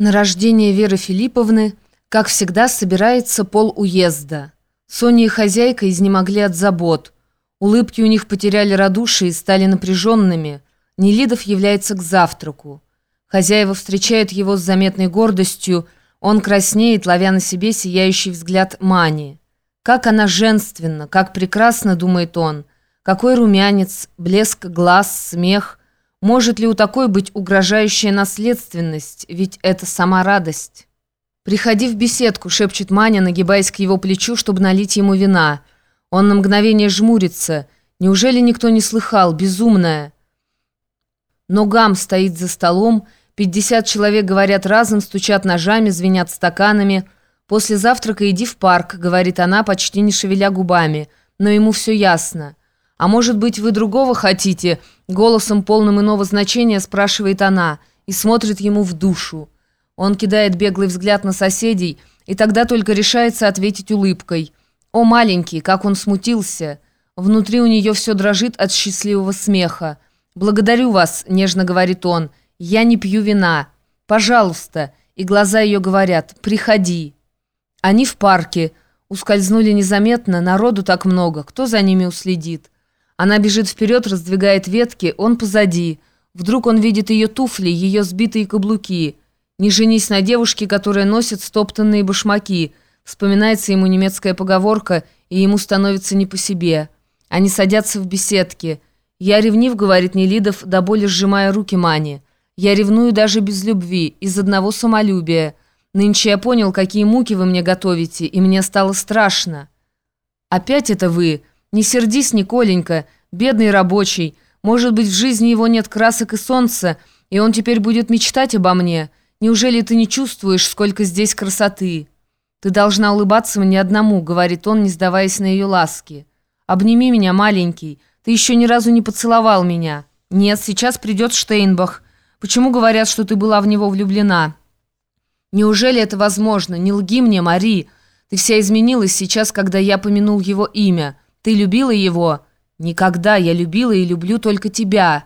На рождение Веры Филипповны, как всегда, собирается пол уезда. Соня и хозяйка изнемогли от забот. Улыбки у них потеряли радушие и стали напряженными. Нелидов является к завтраку. Хозяева встречают его с заметной гордостью. Он краснеет, ловя на себе сияющий взгляд Мани. Как она женственна, как прекрасно, думает он. Какой румянец, блеск глаз, смех. Может ли у такой быть угрожающая наследственность, ведь это сама радость? «Приходи в беседку», — шепчет Маня, нагибаясь к его плечу, чтобы налить ему вина. Он на мгновение жмурится. Неужели никто не слыхал? Безумная. Но Гам стоит за столом, пятьдесят человек говорят разом, стучат ножами, звенят стаканами. «После завтрака иди в парк», — говорит она, почти не шевеля губами. Но ему все ясно. «А может быть, вы другого хотите?» Голосом, полным иного значения, спрашивает она и смотрит ему в душу. Он кидает беглый взгляд на соседей и тогда только решается ответить улыбкой. «О, маленький, как он смутился!» Внутри у нее все дрожит от счастливого смеха. «Благодарю вас», — нежно говорит он. «Я не пью вина. Пожалуйста». И глаза ее говорят «Приходи». Они в парке. Ускользнули незаметно, народу так много. Кто за ними уследит? Она бежит вперед, раздвигает ветки, он позади. Вдруг он видит ее туфли, ее сбитые каблуки. «Не женись на девушке, которая носит стоптанные башмаки», вспоминается ему немецкая поговорка, и ему становится не по себе. Они садятся в беседке. «Я ревнив», — говорит Нелидов, до боли сжимая руки Мани. «Я ревную даже без любви, из одного самолюбия. Нынче я понял, какие муки вы мне готовите, и мне стало страшно». «Опять это вы?» «Не сердись, Николенька, бедный рабочий. Может быть, в жизни его нет красок и солнца, и он теперь будет мечтать обо мне. Неужели ты не чувствуешь, сколько здесь красоты?» «Ты должна улыбаться мне одному», — говорит он, не сдаваясь на ее ласки. «Обними меня, маленький. Ты еще ни разу не поцеловал меня». «Нет, сейчас придет Штейнбах. Почему говорят, что ты была в него влюблена?» «Неужели это возможно? Не лги мне, Мари. Ты вся изменилась сейчас, когда я помянул его имя». Ты любила его?» «Никогда. Я любила и люблю только тебя».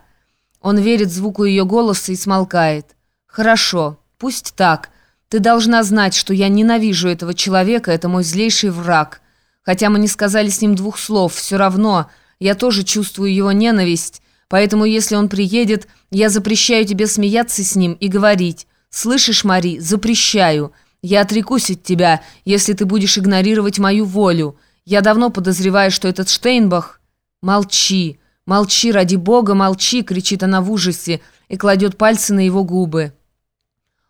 Он верит звуку ее голоса и смолкает. «Хорошо. Пусть так. Ты должна знать, что я ненавижу этого человека, это мой злейший враг. Хотя мы не сказали с ним двух слов, все равно я тоже чувствую его ненависть, поэтому если он приедет, я запрещаю тебе смеяться с ним и говорить. Слышишь, Мари, запрещаю. Я отрекусь от тебя, если ты будешь игнорировать мою волю». Я давно подозреваю, что этот Штейнбах... Молчи, молчи, ради бога, молчи, кричит она в ужасе и кладет пальцы на его губы.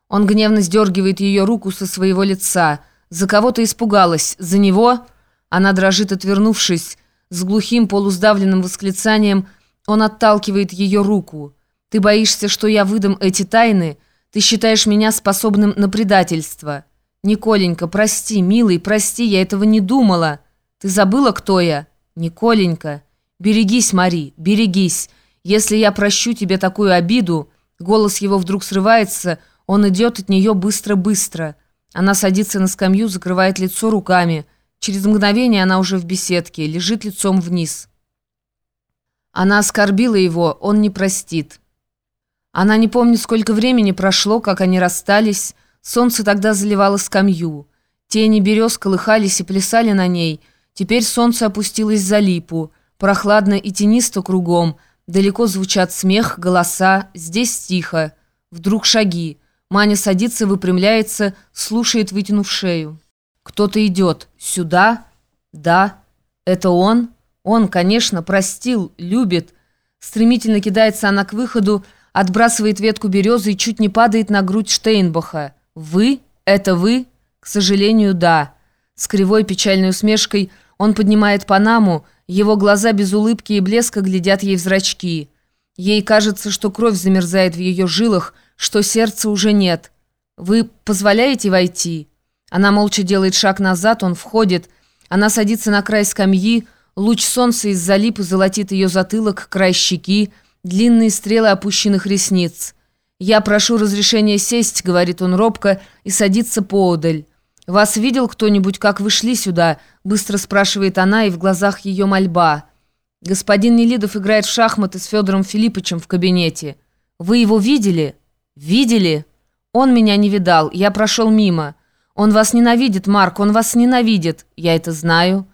Он гневно сдергивает ее руку со своего лица. За кого ты испугалась? За него? Она дрожит, отвернувшись. С глухим полусдавленным восклицанием он отталкивает ее руку. Ты боишься, что я выдам эти тайны? Ты считаешь меня способным на предательство? Николенька, прости, милый, прости, я этого не думала. Ты забыла, кто я? Николенька. Берегись, Мари, берегись. Если я прощу тебе такую обиду...» Голос его вдруг срывается, он идет от нее быстро-быстро. Она садится на скамью, закрывает лицо руками. Через мгновение она уже в беседке, лежит лицом вниз. Она оскорбила его, он не простит. Она не помнит, сколько времени прошло, как они расстались. Солнце тогда заливало скамью. Тени берез колыхались и плясали на ней – Теперь солнце опустилось за липу. Прохладно и тенисто кругом. Далеко звучат смех, голоса. Здесь тихо. Вдруг шаги. Маня садится, выпрямляется, слушает, вытянув шею. Кто-то идет. Сюда? Да. Это он? Он, конечно, простил, любит. Стремительно кидается она к выходу, отбрасывает ветку березы и чуть не падает на грудь Штейнбаха. «Вы? Это вы?» «К сожалению, да». С кривой печальной усмешкой – он поднимает Панаму, его глаза без улыбки и блеска глядят ей в зрачки. Ей кажется, что кровь замерзает в ее жилах, что сердца уже нет. «Вы позволяете войти?» Она молча делает шаг назад, он входит. Она садится на край скамьи, луч солнца из-за липы золотит ее затылок, край щеки, длинные стрелы опущенных ресниц. «Я прошу разрешения сесть», — говорит он робко, и садится поодаль. «Вас видел кто-нибудь, как вы шли сюда?» – быстро спрашивает она, и в глазах ее мольба. «Господин Нелидов играет в шахматы с Федором Филипповичем в кабинете. Вы его видели?» «Видели?» Он меня не видал, я прошел мимо. Он вас ненавидит, Марк, он вас ненавидит. Я это знаю.